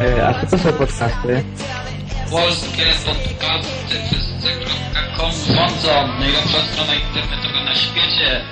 Ej, a co to są podcasty? Polskie podcasty wszyscy.com rządzą najlepsza strona internetowa na świecie.